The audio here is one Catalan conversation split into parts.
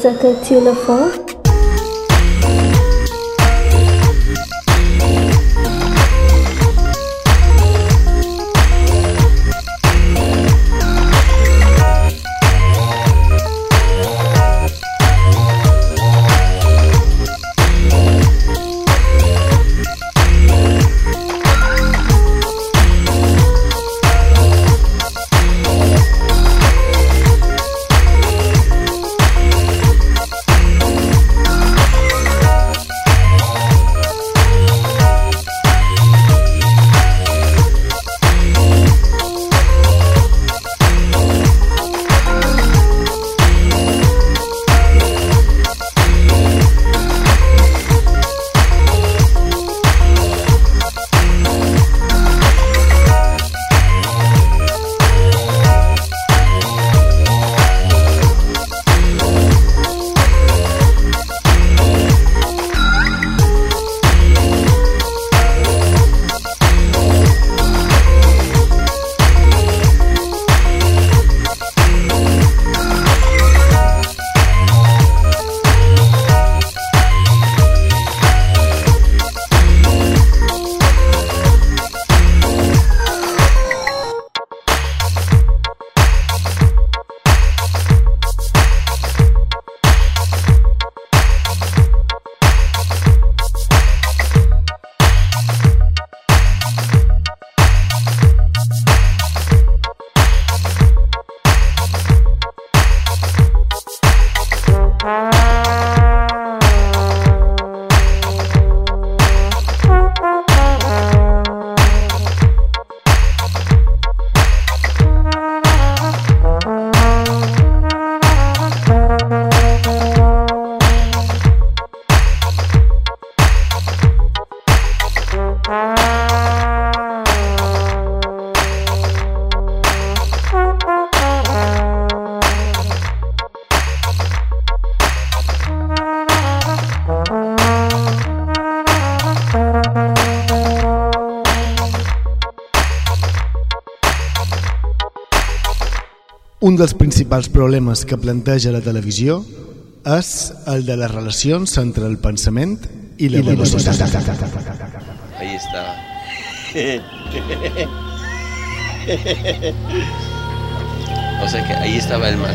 circuit four. Un dels principals problemes que planteja la televisió és el de les relacions entre el pensament i la, velocitat. Ahí está. o sea que ahí estaba el mal.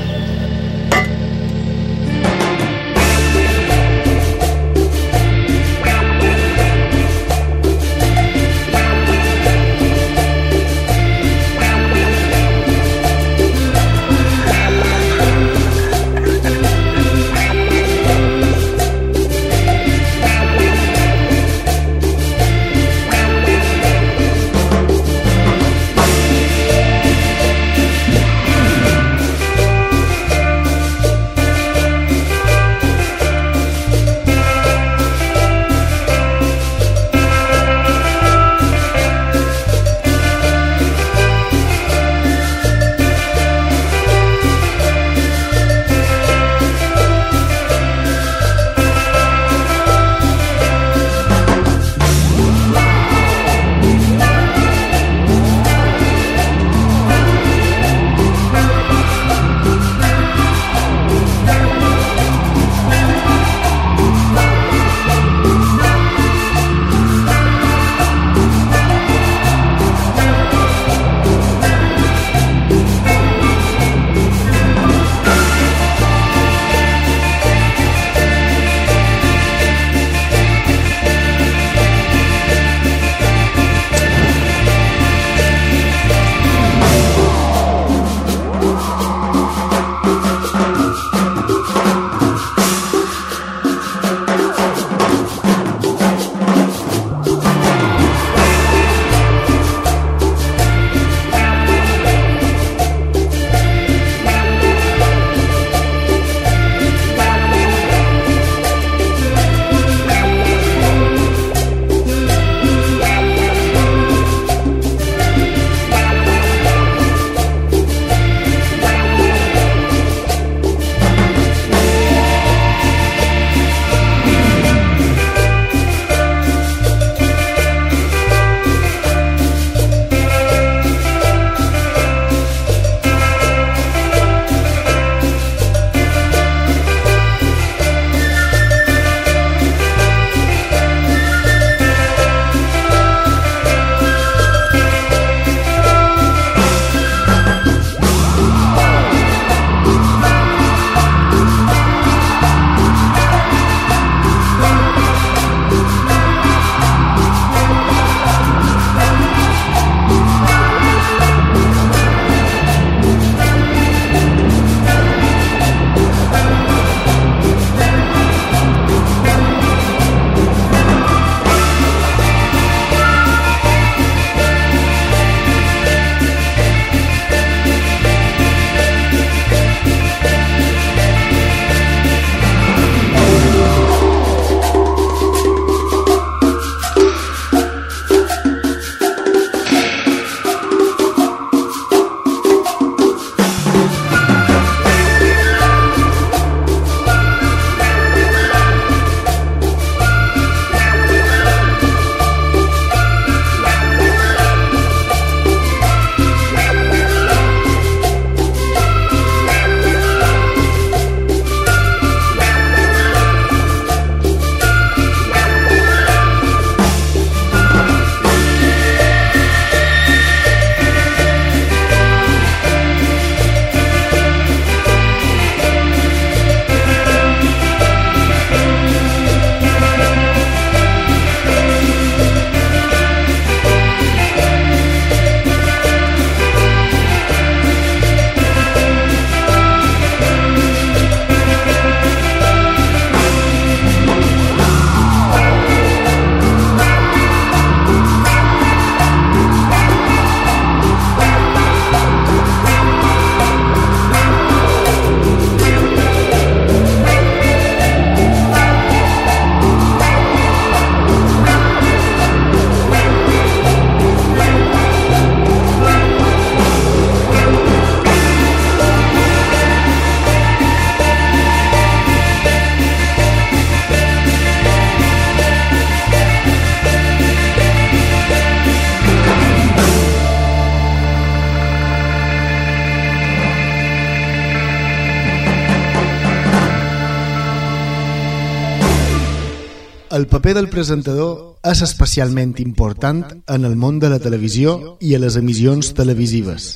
Del presentador és especialment important en el món de la televisió i a les emissions televisives.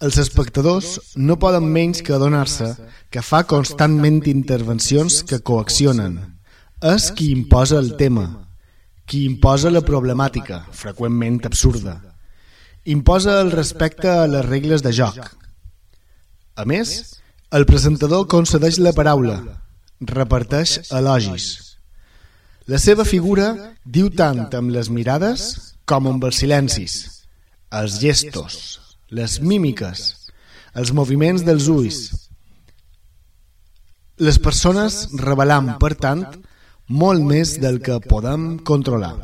Els espectadors no poden menys que adonar-se que fa constantment intervencions que coaccionen. És qui imposa el tema, qui imposa la problemàtica, freqüentment absurda. Imposa el respecte a les regles de joc. A més, el presentador concedeix la paraula, reparteix elogis. La seva figura diu tant amb les mirades com amb els silencis, els gestos, les mímiques, els moviments dels ulls. Les persones revelam, per tant, molt més del que podem controlar.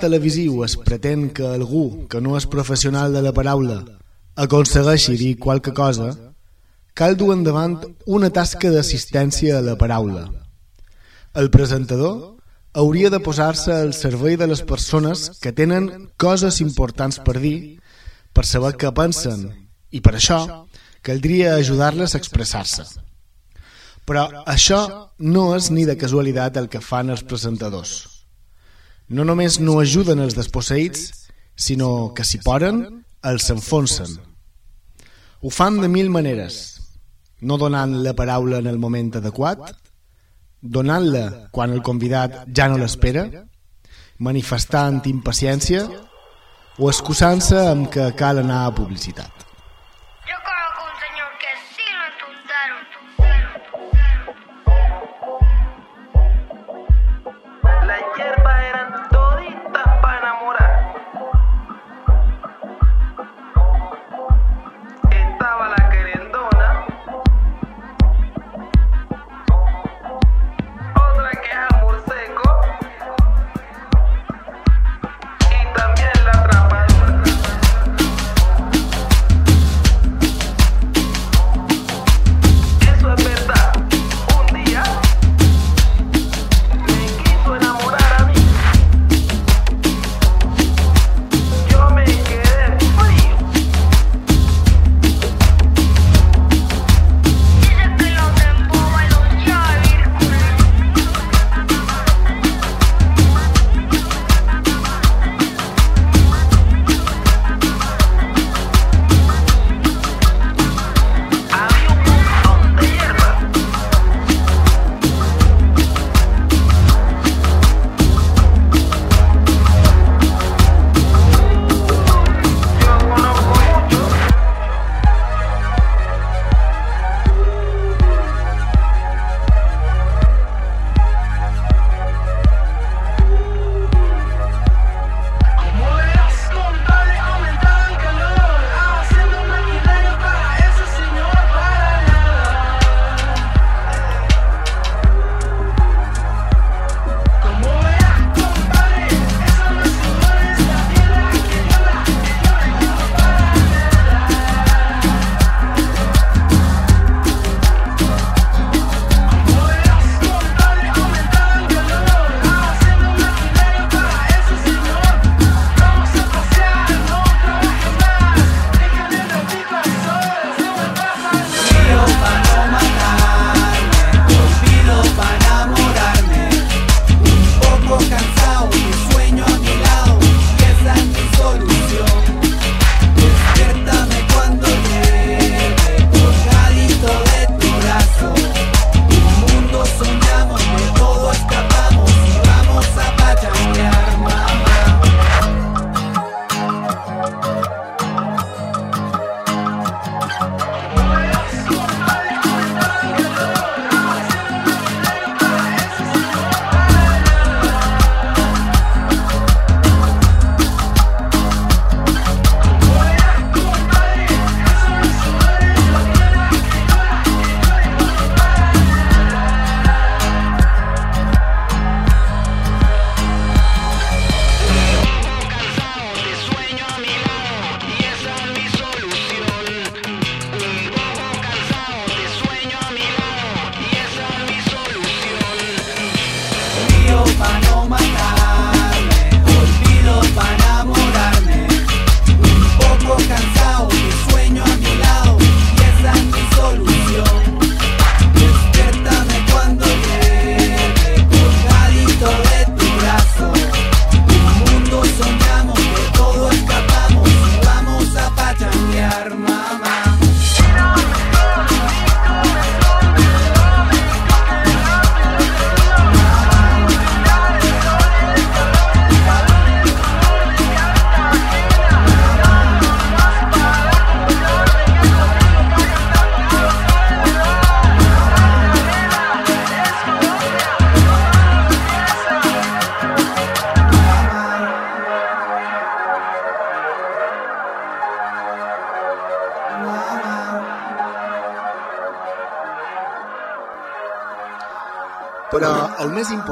Televisiu es pretén que algú que no és professional de la paraula aconsegueixi dir qualque cosa, cal dur endavant una tasca d'assistència a la paraula. El presentador hauria de posar-se al servei de les persones que tenen coses importants per dir, per saber què pensen, i per això caldria ajudar-les a expressar-se. Però això no és ni de casualitat el que fan els presentadors. No només no ajuden els desposseïts, sinó que si poden, els s'enfonsen. Ho fan de mil maneres, no donant la paraula en el moment adequat, donant-la quan el convidat ja no l'espera, manifestant impaciència o excusant-se amb que cal anar a publicitat.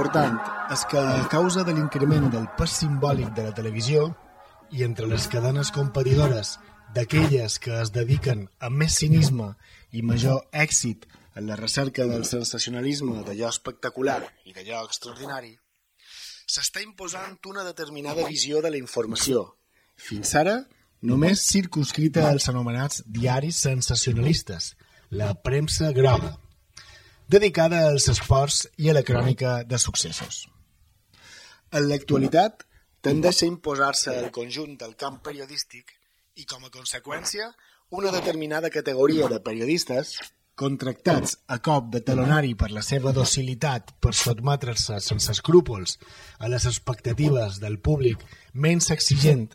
Important. És que a causa de l'increment del pes simbòlic de la televisió i entre les cadenes competidores d'aquelles que es dediquen amb més cinisme i major èxit en la recerca del sensacionalisme d'allò espectacular i d'allò extraordinari, s'està imposant una determinada visió de la informació, fins ara només circunscrita als anomenats diaris sensacionalistes, la premsa groga, dedicada als esports i a la crònica de successos. En l'actualitat, tendeix a imposar-se el conjunt del camp periodístic i, com a conseqüència, una determinada categoria de periodistes contractats a cop de talonari per la seva docilitat per sotmetre-se sense escrúpols a les expectatives del públic menys exigent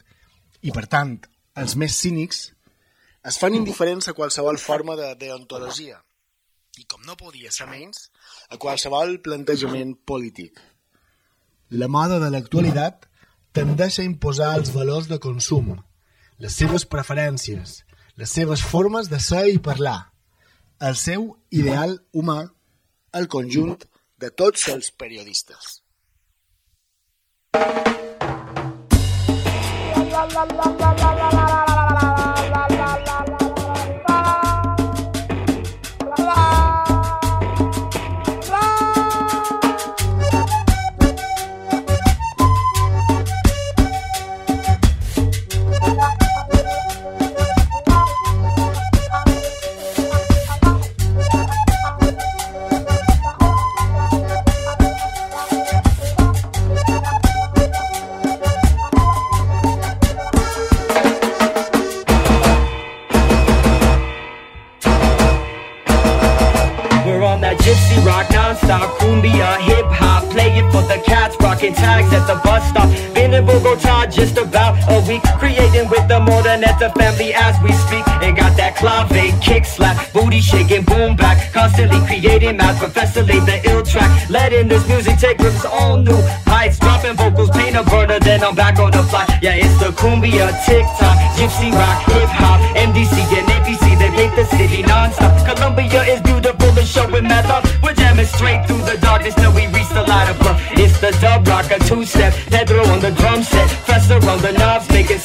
i, per tant, els més cínics, es fan indiferents a qualsevol forma de deontologia i, com no podia ser menys, a qualsevol plantejament polític. La moda de l'actualitat tendeix a imposar els valors de consum, les seves preferències, les seves formes de ser i parlar, el seu ideal humà al conjunt de tots els periodistes. La, la, la, la, la, la, la. the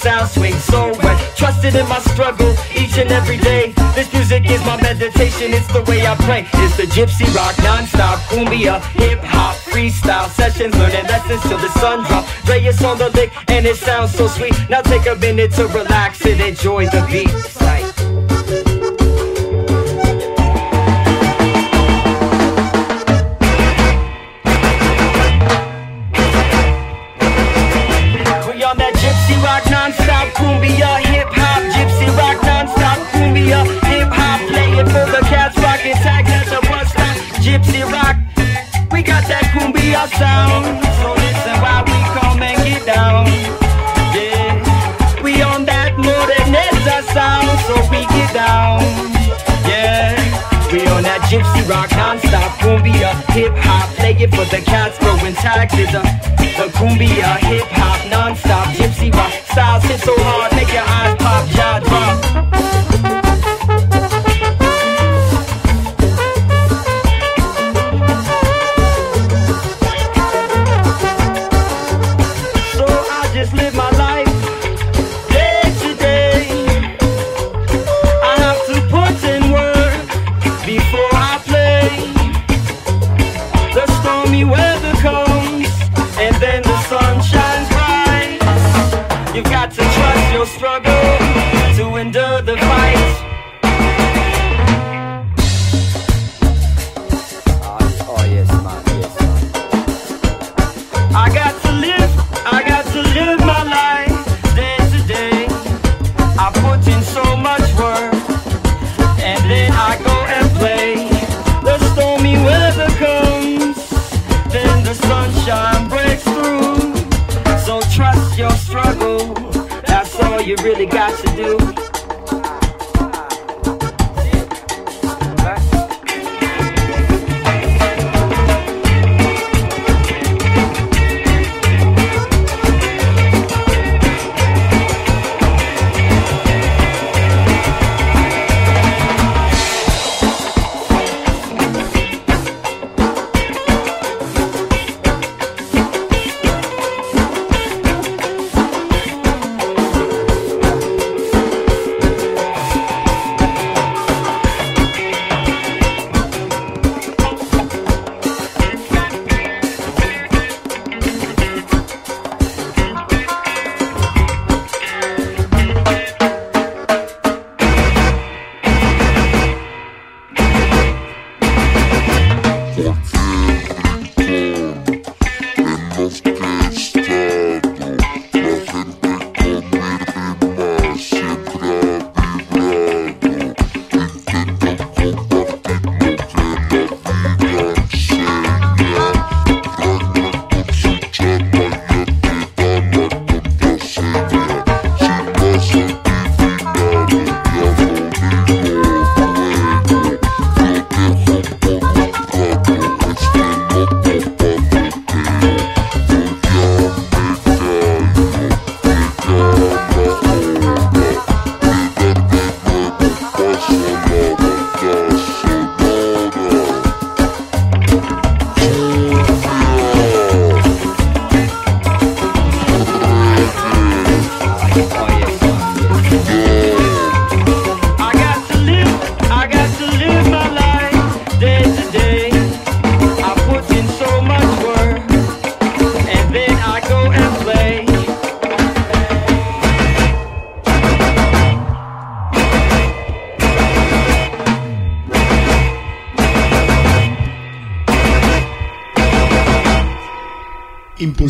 sound swing so wet trusted in my struggle each and every day. This music is my meditation, it's the way I pray. It's the gypsy rock, non-stop, cumbia, hip-hop, freestyle sessions, learning lessons till the sun drops. Dre is on the lick and it sounds so sweet. Now take a minute to relax and enjoy the beat. Sound. So listen while we come and get down. Yeah, we on that Moreneza sound. So we get down. Yeah, we on that gypsy rock non-stop cumbia hip hop. Play it for the cats throwing taxes. Uh, the cumbia hip hop non-stop gypsy rock styles hit so hard make your eyes pop, jaw drop. live my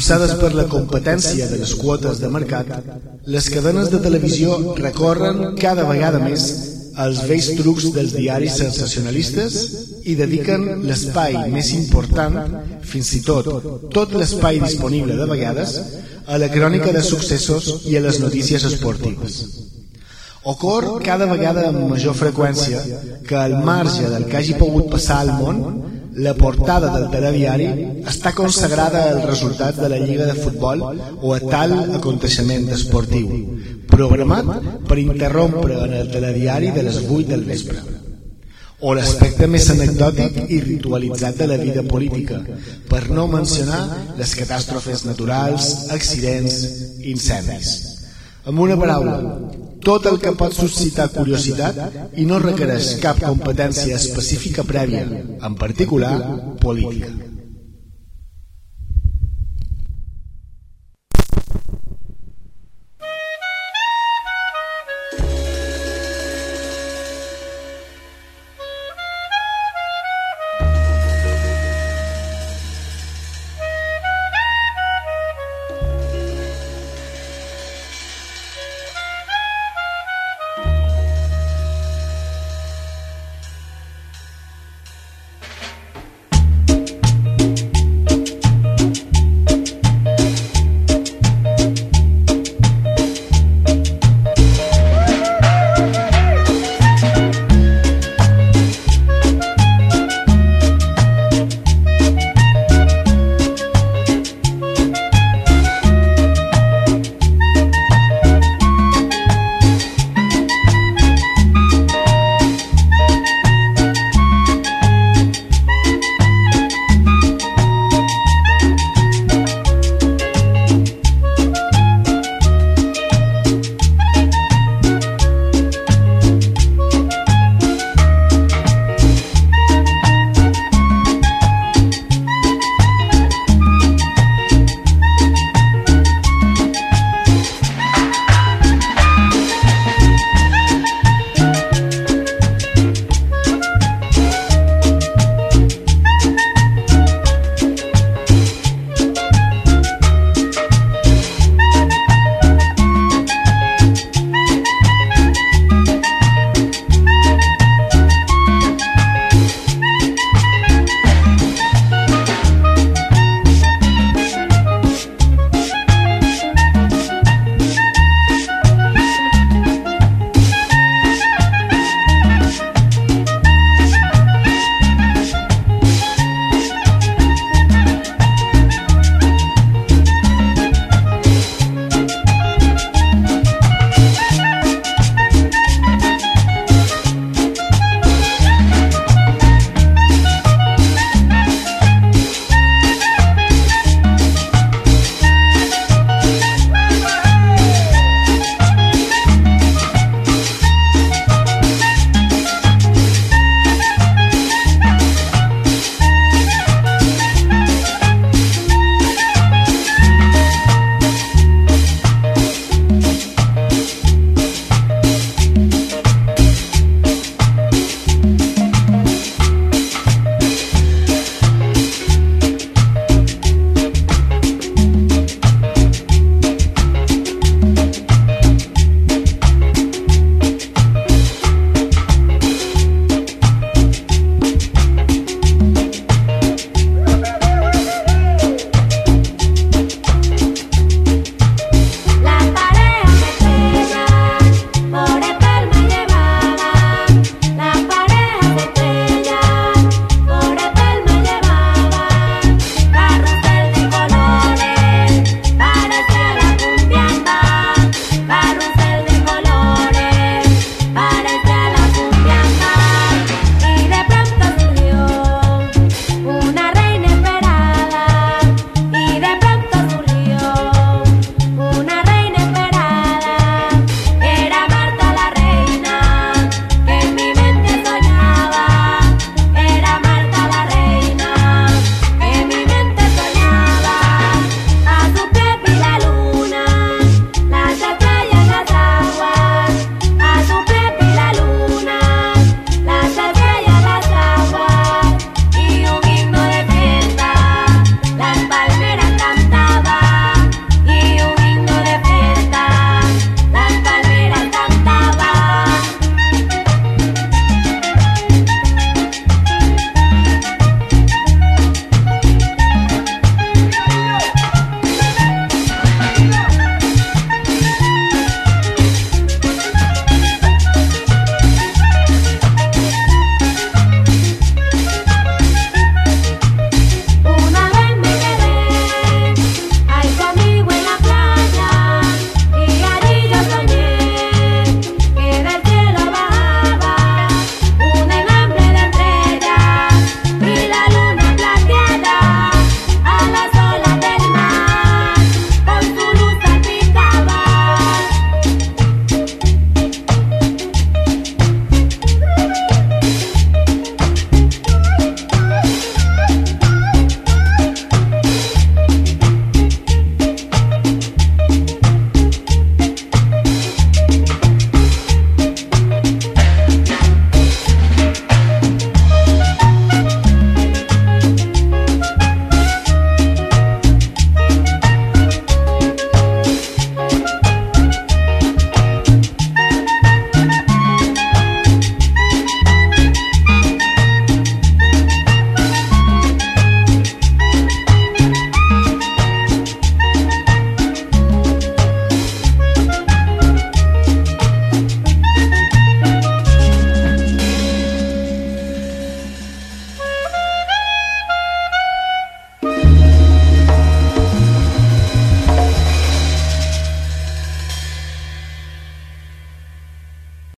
Impulsades per la competència de les quotes de mercat, les cadenes de televisió recorren cada vegada més als vells trucs dels diaris sensacionalistes i dediquen l'espai més important, fins i tot tot l'espai disponible de vegades, a la crònica de successos i a les notícies esportives. Ocor cada vegada amb major freqüència que al marge del que hagi pogut passar al món la portada del telediari està consagrada al resultat de la Lliga de Futbol o a tal aconteixement esportiu, programat per interrompre en el telediari de les 8 del vespre. O l'aspecte més anecdòtic i ritualitzat de la vida política, per no mencionar les catàstrofes naturals, accidents, incendis. Amb una paraula, tot el que pot suscitar curiositat i no requereix cap competència específica prèvia, en particular política.